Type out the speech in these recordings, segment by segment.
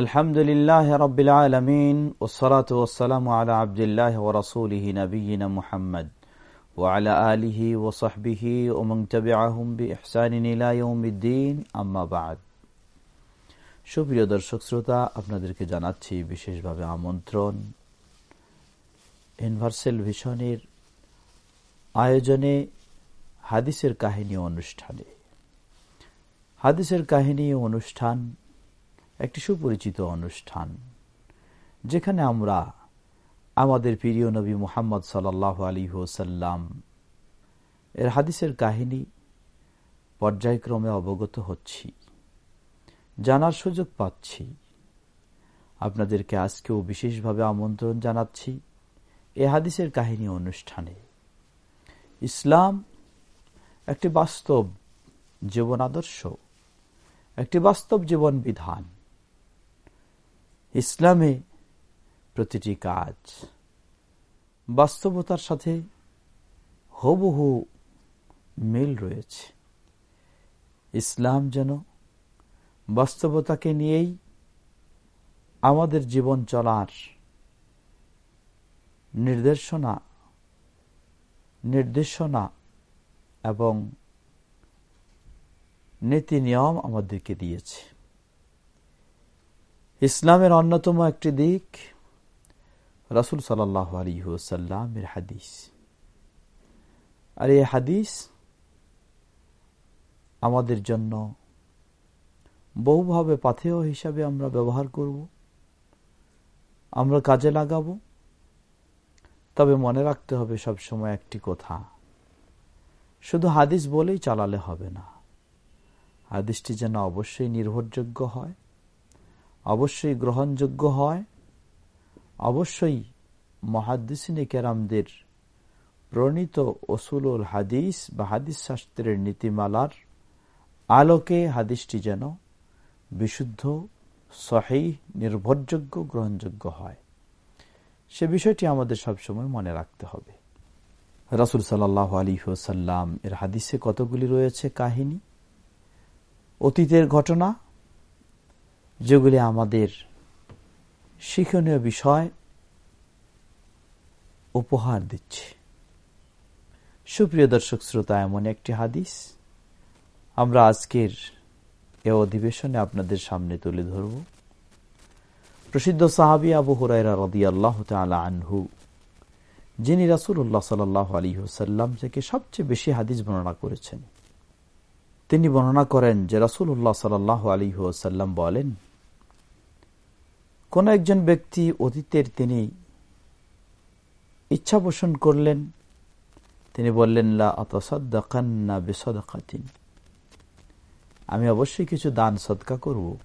আলহামদুলিল্লাহ রবিল আলমিন ওসরাত ওসালাম আলা আবদুল্লাহ ও রসুলহি নবীন ওয়ালা আলিহি ও সাহবিহি ওমং তবে আহমবি ইহসানিলাউমদ্দিন আম্মাবাদ সুপ্রিয় দর্শক শ্রোতা, আপনাদেরকে জানাচ্ছি বিশেষভাবে আমন্ত্রণ। ইউনিভার্সাল ভিশনের আয়োজনে হাদিসের কাহিনী অনুষ্ঠানে। হাদিসের কাহিনী অনুষ্ঠান একটি সুপরিচিত অনুষ্ঠান, যেখানে আমরা আমাদের প্রিয় নবী মুহাম্মদ সাল্লাহ আলী হোসাল্লাম এর হাদিসের কাহিনী পর্যায়ক্রমে অবগত হচ্ছি, জানার সুযোগ পাচ্ছি। আপনাদেরকে আজকেও বিশেষভাবে আমন্ত্রণ জানাচ্ছি এ হাদিসের কাহিনী অনুষ্ঠানে। ইসলাম একটি বাস্তব জীবন আদর্শ, একটি বাস্তব জীবন বিধান। ইসলামে প্রতিটি কাজ বাস্তবতার সাথে হুবহু মিল রয়েছে। ইসলাম যেন বাস্তবতাকে নিয়েই আমাদের জীবন চলার নির্দেশনা নির্দেশনা এবং নীতি নিয়ম আমাদেরকে দিয়েছে। ইসলামের অন্যতম একটি দিক রাসুল সাল্লামের হাদিস। আর এই হাদিস আমাদের জন্য বহুভাবে পাথেয় হিসাবে আমরা ব্যবহার করব, আমরা কাজে লাগাব, তবে মনে রাখতে হবে সব সময় একটি কথা, শুধু হাদিস বলেই চালালে হবে না। হাদিসটি যেন অবশ্যই নির্ভরযোগ্য হয় অবশ্যই গ্রহণযোগ্য হয়। অবশ্যই মহাদিসিনী কেরামদের প্রণীত অসুলুল হাদিস বা হাদিস শাস্ত্রের নীতিমালার আলোকে হাদিসটি যেন বিশুদ্ধ সহি নির্ভরযোগ্য, গ্রহণযোগ্য হয়। সে বিষয়টি আমাদের সবসময় মনে রাখতে হবে। রাসুল সাল্লাহ আলী সাল্লাম এর হাদিসে কতগুলি রয়েছে কাহিনী? অতীতের ঘটনা যেগুলি আমাদের শিক্ষণীয় বিষয়, উপহার দিচ্ছে। সুপ্রিয় দর্শক শ্রোতা, এমন একটি হাদিস আমরা আজকের এ অধিবেশনে আপনাদের সামনে তুলে ধরব। প্রসিদ্ধ সাহাবি আবু হুরাইরা রদি আল্লাহ আনহু, যিনি রাসুল্লাহ সাল আলী হুসাল্লাম থেকে সবচেয়ে বেশি হাদিস বর্ণনা করেছেন। তিনি বর্ণনা করেন যে রাসুল্লাহ সাল আলী হুসাল্লাম বলেন কোন একজন ব্যক্তি অতীতের তিনি ইচ্ছা পোষণ করলেন, তিনি বললেন, লা আমি অবশ্যই কিছু দান সদকা করব।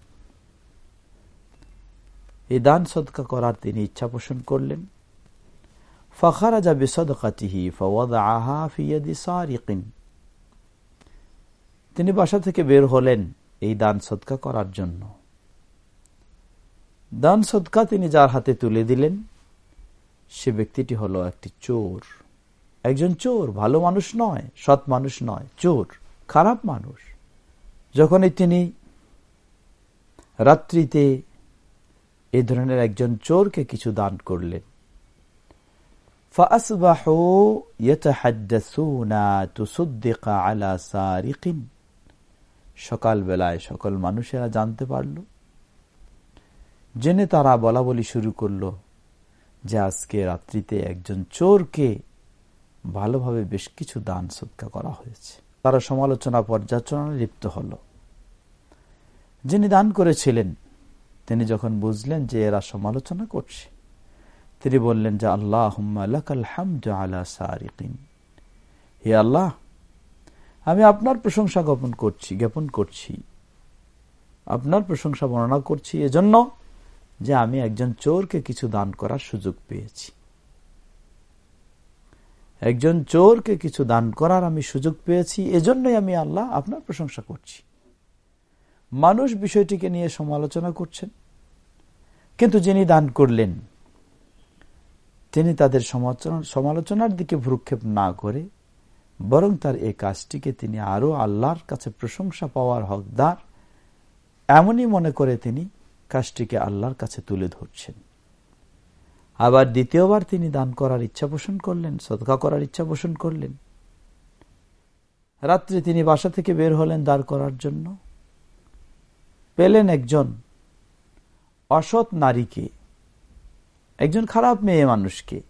এই দান সদকা করার তিনি ইচ্ছা পোষণ করলেন। তিনি বাসা থেকে বের হলেন এই দান সদকা করার জন্য। দান সদকা তিনি যার হাতে তুলে দিলেন। সে ব্যক্তিটি হলো একটি চোর। একজন চোর, ভালো মানুষ নয়, সৎ মানুষ নয়, চোর, খারাপ মানুষ। যখনই তিনি রাত্রিতে এ ধরনের একজন চোরকে কিছু দান করলেন সকাল বেলায় সকল মানুষেরা জানতে পারল জেনে তারা বলা বলি শুরু করল যে আজকে রাত্রিতে একজন চোরকে ভালোভাবে বেশ কিছু দান সৎকা করা হয়েছে। তারা সমালোচনা পর্যালোচনা লিপ্ত হল। যিনি দান করেছিলেন, তিনি যখন বুঝলেন যে এরা সমালোচনা করছে, তিনি বললেন যে আল্লাহ হে আল্লাহ, আমি আপনার প্রশংসা জ্ঞাপন করছি জ্ঞাপন করছি। আপনার প্রশংসা বর্ণনা করছি। এজন্য যে আমি একজন চোরকে কিছু দান করার সুযোগ পেয়েছি। একজন চোরকে কিছু দান করার আমি সুযোগ পেয়েছি, এজন্যই আমি আল্লাহ আপনার প্রশংসা করছি। মানুষ বিষয়টিকে নিয়ে সমালোচনা করছেন, কিন্তু যিনি দান করলেন, তিনি তাদের সমালোচনার দিকে ভ্রুক্ষেপ না করে বরং তার এই কাজটিকে তিনি আরও আল্লাহর কাছে প্রশংসা পাওয়ার হকদার এমনই মনে করে তিনি কাজটিকে আল্লাহর কাছে তুলে ধরছেন। আবার দ্বিতীয়বার তিনি দান করার ইচ্ছা পোষণ করলেন, সদকা করার ইচ্ছা পোষণ করলেন। রাত্রে তিনি বাসা থেকে বের হলেন দাঁড় করার জন্য। পেলেন একজন অসৎ নারীকে, একজন খারাপ মেয়ে মানুষকে।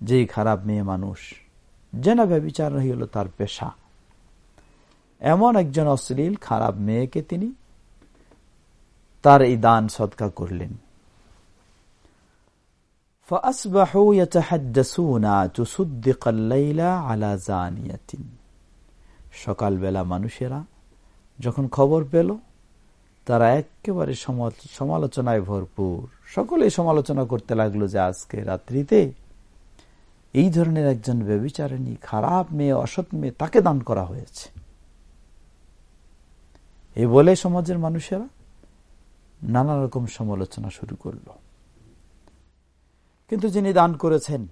যেই খারাপ মেয়ে মানুষ জেনা ব্যবচার হইল তার পেশা। এমন একজন অশ্লীল খারাপ মেয়েকে তিনি তার এই দান সৎকা করলেন। সকালবেলা মানুষেরা যখন খবর পেল, তারা একেবারে সমালোচনায় ভরপুর। সকলেই সমালোচনা করতে লাগল যে আজকে রাত্রিতে এই ধরনের একজন ব্যবিচারিণী খারাপ মেয়ে, অসৎ মেয়ে তাকে দান করা হয়েছে। এ বলে সমাজের মানুষেরা নানা রকম সমালোচনা শুরু করল। কিন্তু যিনি দান করেছেন,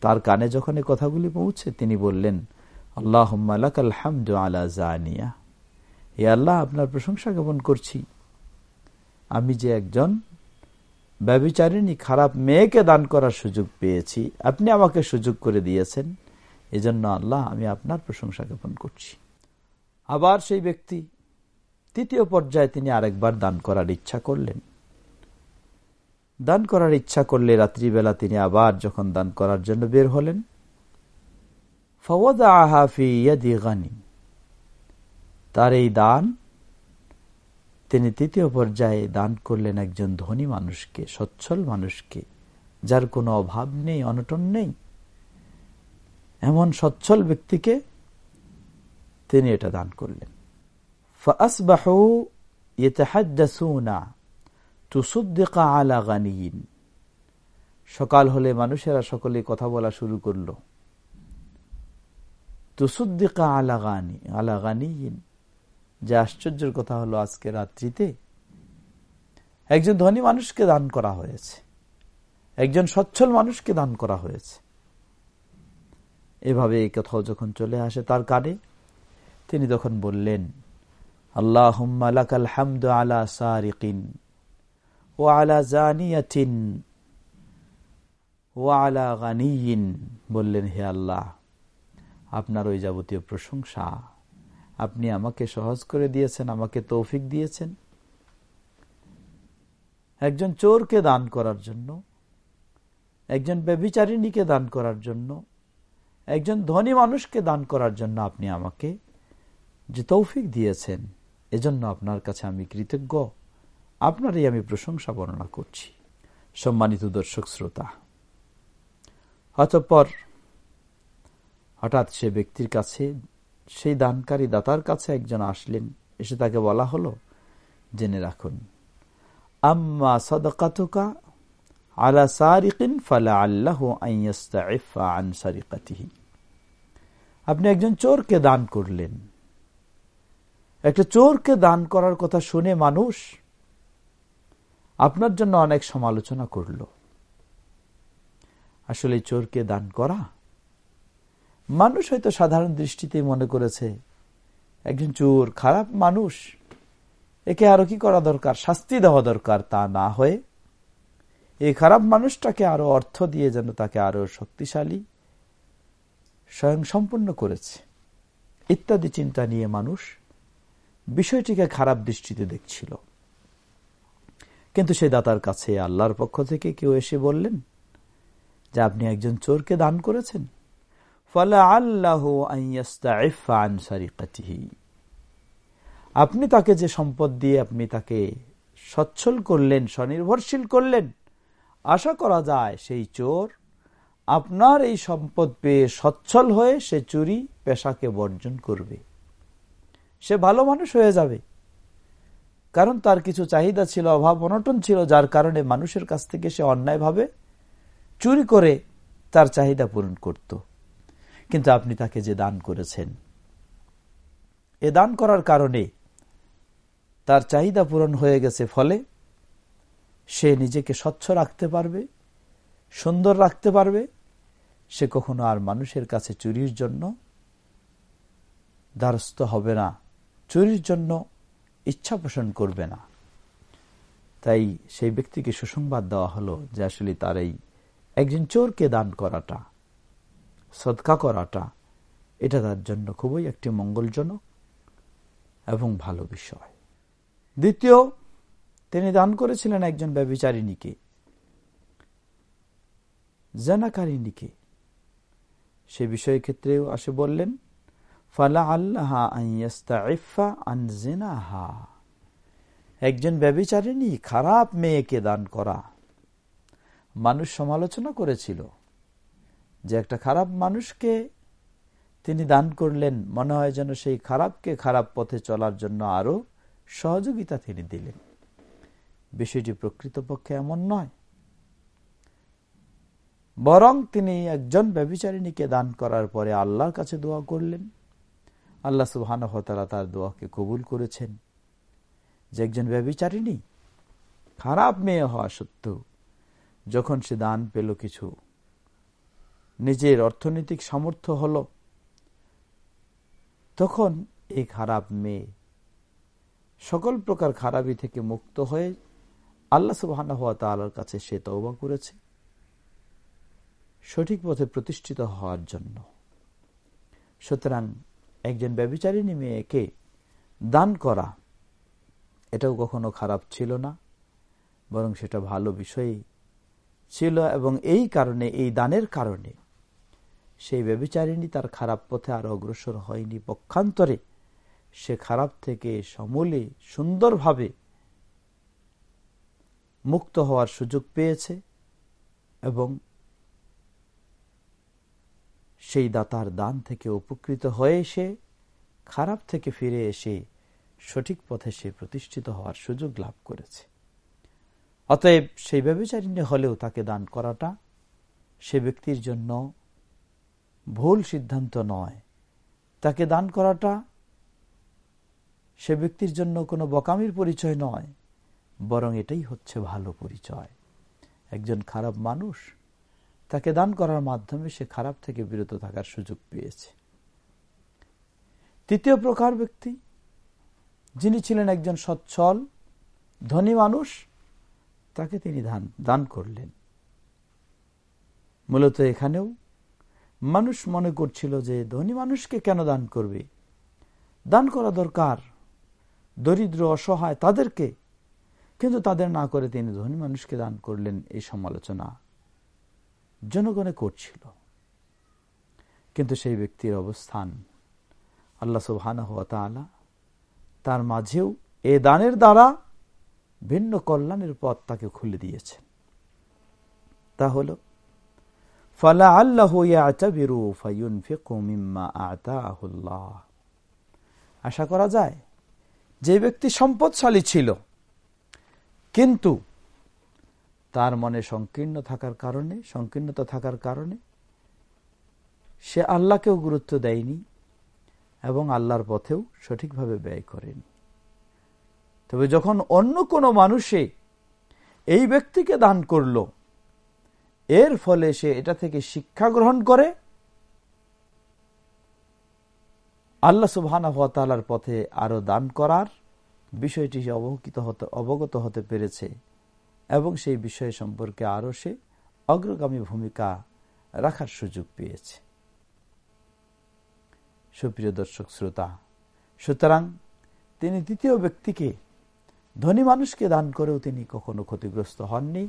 তার কানে যখন এই কথাগুলি পৌঁছে, তিনি বললেন আল্লাহ আলা জানিয়া। এ আল্লাহ, আপনার প্রশংসা জ্ঞাপন করছি। আমি যে একজন ব্যবিচারিণী, খারাপ মেয়েকে দান করার সুযোগ পেয়েছি, আপনি আমাকে সুযোগ করে দিয়েছেন, এজন্য আল্লাহ, আমি আপনার প্রশংসা জ্ঞাপন করছি। আবার সেই ব্যক্তি তৃতীয় পর্যায়ে তিনি আরেকবার দান করার ইচ্ছা করলেন। দান করার ইচ্ছা করলে রাত্রিবেলা তিনি আবার যখন দান করার জন্য বের হলেন তার এই দান, তিনি তৃতীয় পর্যায়ে দান করলেন একজন ধনী মানুষকে, সচ্ছল মানুষকে, যার কোনো অভাব নেই, অনটন নেই। এমন সচ্ছল ব্যক্তিকে তিনি এটা দান করলেন। সকাল হলে মানুষেরা সকলে কথা বলা শুরু করল। তুসুদ্দিকা আলা গানি আলা গানিয়িন যে আশ্চর্যের কথা হলো আজকে রাত্রিতে, একজন ধনী মানুষকে দান করা হয়েছে। একজন সচ্ছল মানুষকে দান করা হয়েছে। এভাবে এই কথাও যখন চলে আসে তার কানে, তিনি তখন বললেন আল্লাহ হামদ আলা সারিকিন ও আলা জানিয়াতিন ও আলা গানিয়িন বললেন, হে আল্লাহ, আপনার ওই যাবতীয় প্রশংসা আপনি আমাকে সহজ করে দিয়েছেন, আমাকে তৌফিক দিয়েছেন। একজন চোরকে দান করার জন্য, একজন ব্যবিচারিণীকে দান করার জন্য, একজন ধনী মানুষকে দান করার জন্য আপনি আমাকে যে তৌফিক দিয়েছেন এজন্য আপনার কাছে আমি কৃতজ্ঞ। আপনারই আমি প্রশংসা বর্ণনা করছি। সম্মানিত দর্শক শ্রোতা, অতঃপর হঠাৎ সে ব্যক্তির কাছে, সেই দানকারী দাতার কাছে একজন আসলেন। এসে তাকে বলা হলো, জেনে রাখুন, আম্মা সদকাতুকা আলা সারিকিন ফালা আল্লাহ আন সারিকাতিহি। আপনি একজন চোরকে দান করলেন। একটা চোরকে দান করার কথা শুনে মানুষ আপনার জন্য অনেক সমালোচনা করল। আসলে চোরকে দান করা? মানুষ হয়তো সাধারণ দৃষ্টিতে মনে করেছে, একজন চোর, খারাপ মানুষ, একে আরও কি করা দরকার? শাস্তি দেওয়া দরকার, তা না হয়ে এই খারাপ মানুষটাকে আরও অর্থ দিয়ে যেন তাকে আরও শক্তিশালী স্বয়ং সম্পূর্ণ করেছে। ইত্যাদি চিন্তা নিয়ে মানুষ বিষয়টিকে খারাপ দৃষ্টিতে দেখছিল। কিন্তু সে দাতার কাছে আল্লাহর পক্ষ থেকে কেউ এসে বললেন, যে আপনি একজন চোরকে দান করেছেন। ফলে আল্লাহ আপনি তাকে যে সম্পদ দিয়ে আপনি তাকে সচ্ছল করলেন, স্বনির্ভরশীল করলেন, আশা করা যায় সেই চোর আপনার এই সম্পদ পেয়ে সচ্ছল হয়ে সে চুরি, পেশাকে বর্জন করবে। সে ভালো মানুষ হয়ে যাবে। কারণ তার কিছু চাহিদা ছিল, অভাব অনটন ছিল, যার কারণে মানুষের কাছ থেকে সে অন্যায়ভাবে চুরি করে তার চাহিদা পূরণ করত। কিন্তু আপনি তাকে যে দান করেছেন, এ দান করার কারণে তার চাহিদা পূরণ হয়ে গেছে, ফলে সে নিজেকে স্বচ্ছ রাখতে পারবে, সুন্দর রাখতে পারবে। সে কখনো আর মানুষের কাছে চুরির জন্য দ্বারস্থ হবে না। চুরির জন্য ইচ্ছা পোষণ করবে না। তাই সেই ব্যক্তিকে সুসংবাদ দেওয়া হলো যে আসলে তার এই একজন চোরকে দান করাটা, সদকা করাটা, এটা তার জন্য খুবই একটি মঙ্গলজনক এবং ভালো বিষয়। দ্বিতীয়, তিনি দান করেছিলেন একজন ব্যবিচারিণীকে জানাকারিণীকে। সে বিষয় ক্ষেত্রেও আসে বললেন একজন ব্যবিচারিণী খারাপ মেয়েকে দান করা। মানুষ সমালোচনা করেছিল যে একটা খারাপ মানুষকে তিনি দান করলেন, মনে হয় যেন সেই খারাপকে খারাপ পথে চলার জন্য আরও সহযোগিতা তিনি দিলেন। বিষয়টি প্রকৃতপক্ষে এমন নয়। বরং তিনি একজন ব্যবিচারিণীকে দান করার পরে আল্লাহর কাছে দোয়া করলেন। আল্লাহ সুহান তার দোয়াকে কবুল করেছেন। যে একজন ব্যবিচারিণী খারাপ মেয়ে হওয়া সত্ত্বেও যখন সে দান পেল কিছু, নিজের অর্থনৈতিক সামর্থ্য হল, তখন এই খারাপ মেয়ে সকল প্রকার খারাপি থেকে মুক্ত হয়ে আল্লাহ হওয়া তালার কাছে সে তওবা করেছে। সঠিক পথে প্রতিষ্ঠিত হওয়ার জন্য। সুতরাং একজন ব্যবচারিণী মেয়েকে দান করা, এটাও কখনো খারাপ ছিল না, বরং সেটা ভালো বিষয়ই ছিল এবং এই কারণে, এই দানের কারণে সেই ব্যবচারিণী তার খারাপ পথে আর অগ্রসর হয়নি। পক্ষান্তরে সে খারাপ থেকে সমূলে সুন্দরভাবে মুক্ত হওয়ার সুযোগ পেয়েছে এবং সেই দাতার দান থেকে উপকৃত হয়ে এসে, খারাপ থেকে ফিরে এসে সঠিক পথে সে প্রতিষ্ঠিত হওয়ার সুযোগ লাভ করেছে। অতএব সেই ব্যবচারিণী হলেও তাকে দান করাটা সে ব্যক্তির জন্য ভুল সিদ্ধান্ত নয়। তাকে দান করাটা সে ব্যক্তির জন্য কোনো বকামির পরিচয় নয়, বরং এটাই হচ্ছে ভালো পরিচয়। একজন খারাপ মানুষ তাকে দান করার মাধ্যমে সে খারাপ থেকে বিরত থাকার সুযোগ পেয়েছে। তৃতীয় প্রকার ব্যক্তি, যিনি ছিলেন একজন সচ্ছল, ধনী মানুষ, তাকে তিনি দান করলেন। মূলত এখানেও মানুষ মনে করছিল যে ধনী মানুষকে কেন দান করবে? দান করা দরকার। দরিদ্র, অসহায় তাদেরকে, কিন্তু তাদের না করে তিনি ধনী মানুষকে দান করলেন এই সমালোচনা। জনগণে করছিল। কিন্তু সেই ব্যক্তির অবস্থান আল্লাহ সুবহানা হালা তার মাঝেও এ দানের দ্বারা ভিন্ন কল্যাণের পথ তাকে খুলে দিয়েছেন। তা হল ফালা আল্লাহ। আশা করা যায়, যে ব্যক্তি সম্পদশালী ছিল, কিন্তু তার মনে সংকীর্ণ থাকার কারণে, সংকীর্ণতা থাকার কারণে সে আল্লাহকেও গুরুত্ব দেয়নি এবং আল্লাহর পথেও সঠিকভাবে ব্যয় করেনি। তবে যখন অন্য কোনো মানুষে এই ব্যক্তিকে দান করল, এর ফলে সে এটা থেকে শিক্ষা গ্রহণ করে, আল্লাহ সুবাহ পথে আরও দান করার বিষয়টি অবহিত হতে, অবগত হতে পেরেছে। এবং সেই বিষয় সম্পর্কে আরও সে অগ্রগামী ভূমিকা রাখার সুযোগ পেয়েছে। সুপ্রিয় দর্শক শ্রোতা, সুতরাং তিনি দ্বিতীয় ব্যক্তিকে ধনী মানুষকে দান করেও তিনি কখনো ক্ষতিগ্রস্ত হননি,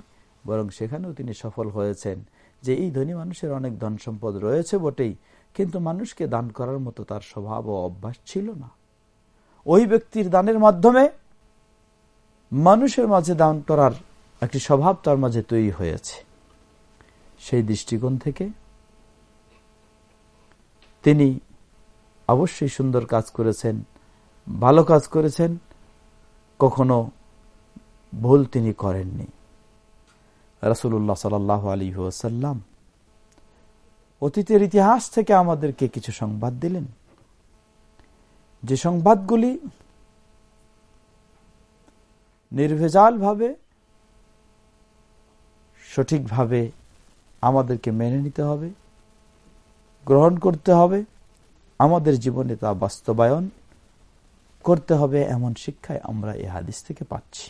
বরং সেখানেও তিনি সফল হয়েছেন যে এই ধনী মানুষের অনেক ধন সম্পদ রয়েছে বটেই, কিন্তু মানুষকে দান করার মতো তার স্বভাব ও অভ্যাস ছিল না। ওই ব্যক্তির দানের মাধ্যমে মানুষের মাঝে দান করার একটি স্বভাব তার মাঝে তৈরি হয়েছে। সেই দৃষ্টিকোণ থেকে তিনি অবশ্যই সুন্দর কাজ করেছেন, ভালো কাজ করেছেন, কখনো ভুল তিনি করেননি। রাসুল্লাহ সাল আলী ওসাল্লাম অতীতের ইতিহাস থেকে আমাদেরকে কিছু সংবাদ দিলেন। যে সংবাদগুলি নির্ভেজালভাবে সঠিকভাবে আমাদেরকে মেনে নিতে হবে, গ্রহণ করতে হবে, আমাদের জীবনে তা বাস্তবায়ন করতে হবে এমন শিক্ষায় আমরা এ হাদিস থেকে পাচ্ছি।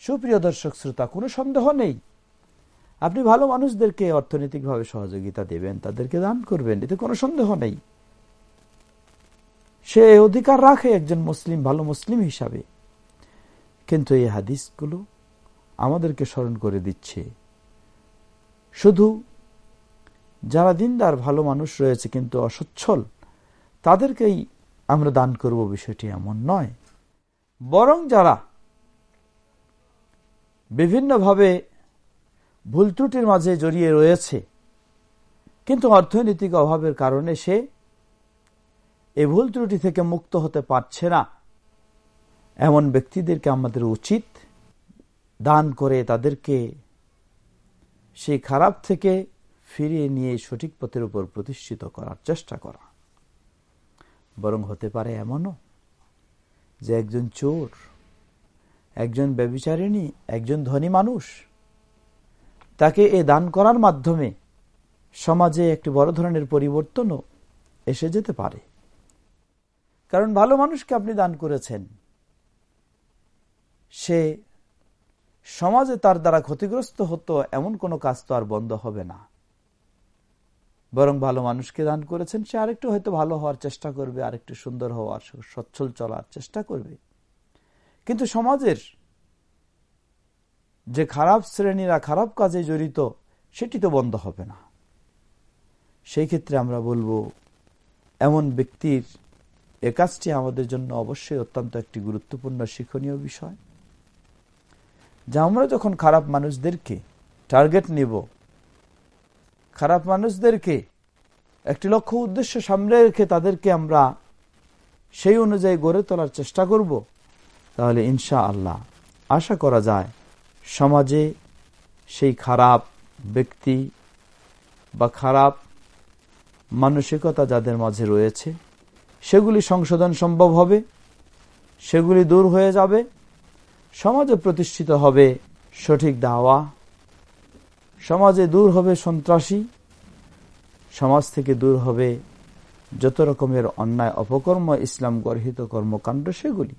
সুপ্রিয় দর্শক শ্রোতা, কোনো সন্দেহ নেই। আপনি ভালো মানুষদেরকে অর্থনৈতিকভাবে সহযোগিতা দেবেন, তাদেরকে দান করবেন, এতে কোনো সন্দেহ নেই। সে অধিকার রাখে একজন মুসলিম, ভালো মুসলিম হিসাবে। কিন্তু এই হাদিসগুলো আমাদেরকে স্মরণ করে দিচ্ছে। শুধু যারা দিনদার, ভালো মানুষ রয়েছে কিন্তু অসচ্ছল, তাদেরকেই আমরা দান করব বিষয়টি এমন নয়। বরং যারা বিভিন্নভাবে ভুল ত্রুটির মাঝে জড়িয়ে রয়েছে, কিন্তু অর্থনৈতিক অভাবের কারণে সে এই ভুল ত্রুটি থেকে মুক্ত হতে পারছে না, এমন ব্যক্তিদেরকে আমাদের উচিত দান করে তাদেরকে সেই খারাপ থেকে ফিরিয়ে নিয়ে সঠিক পথের উপর প্রতিষ্ঠিত করার চেষ্টা করা। বরং হতে পারে এমনও যে একজন চোর, একজন ব্যবিচারিণী একজন ধনী মানুষ তাকে এ দান করার মাধ্যমে সমাজে একটি বড় ধরনের পরিবর্তনও এসে যেতে পারে। কারণ ভালো মানুষকে আপনি দান করেছেন, সে সমাজে তার দ্বারা ক্ষতিগ্রস্ত হতো, এমন কোনো কাজ তো আর বন্ধ হবে না। বরং ভালো মানুষকে দান করেছেন, সে আরেকটু হয়তো ভালো হওয়ার চেষ্টা করবে, আরেকটু সুন্দর হওয়ার, সচ্ছল চলার চেষ্টা করবে। কিন্তু সমাজের যে খারাপ শ্রেণীরা খারাপ কাজে জড়িত, সেটি তো বন্ধ হবে না। সেই ক্ষেত্রে আমরা বলব, এমন ব্যক্তির এ কাজটি আমাদের জন্য অবশ্যই অত্যন্ত একটি গুরুত্বপূর্ণ, শিক্ষণীয় বিষয়। যে আমরা যখন খারাপ মানুষদেরকে টার্গেট নিব, খারাপ মানুষদেরকে একটি লক্ষ্য উদ্দেশ্য সামনে রেখে তাদেরকে আমরা সেই অনুযায়ী গড়ে তোলার চেষ্টা করব, তাহলে ইনশা আল্লাহ আশা করা যায় সমাজে সেই খারাপ ব্যক্তি বা খারাপ মানসিকতা যাদের মাঝে রয়েছে, সেগুলি সংশোধন সম্ভব হবে, সেগুলি দূর হয়ে যাবে। সমাজে প্রতিষ্ঠিত হবে সঠিক দাওয়া, সমাজে দূর হবে সন্ত্রাসী, সমাজ থেকে দূর হবে যত রকমের অন্যায় অপকর্ম ইসলাম গর্হিত কর্মকাণ্ড সেগুলি।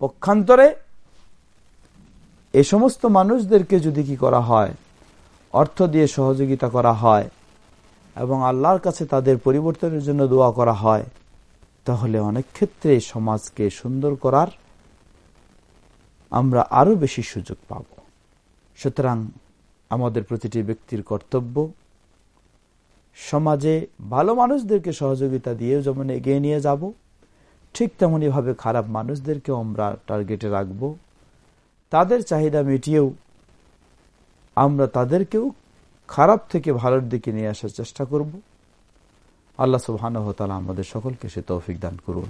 পক্ষান্তরে এ সমস্ত মানুষদেরকে যদি কি করা হয়, অর্থ দিয়ে সহযোগিতা করা হয় এবং আল্লাহর কাছে তাদের পরিবর্তনের জন্য দোয়া করা হয়, তাহলে অনেক ক্ষেত্রে সমাজকে সুন্দর করার আমরা আরও বেশি সুযোগ পাব। সুতরাং আমাদের প্রতিটি ব্যক্তির কর্তব্য, সমাজে ভালো মানুষদেরকে সহযোগিতা দিয়েও যেমন এগিয়ে নিয়ে যাব, ঠিক তেমনইভাবে খারাপ মানুষদেরকেও আমরা টার্গেটে রাখব। তাদের চাহিদা মিটিয়েও আমরা তাদেরকেও খারাপ থেকে ভালোর দিকে নিয়ে আসার চেষ্টা করব। আল্লাহ সুবহান আমাদের সকলকে সে তৌফিক দান করুন।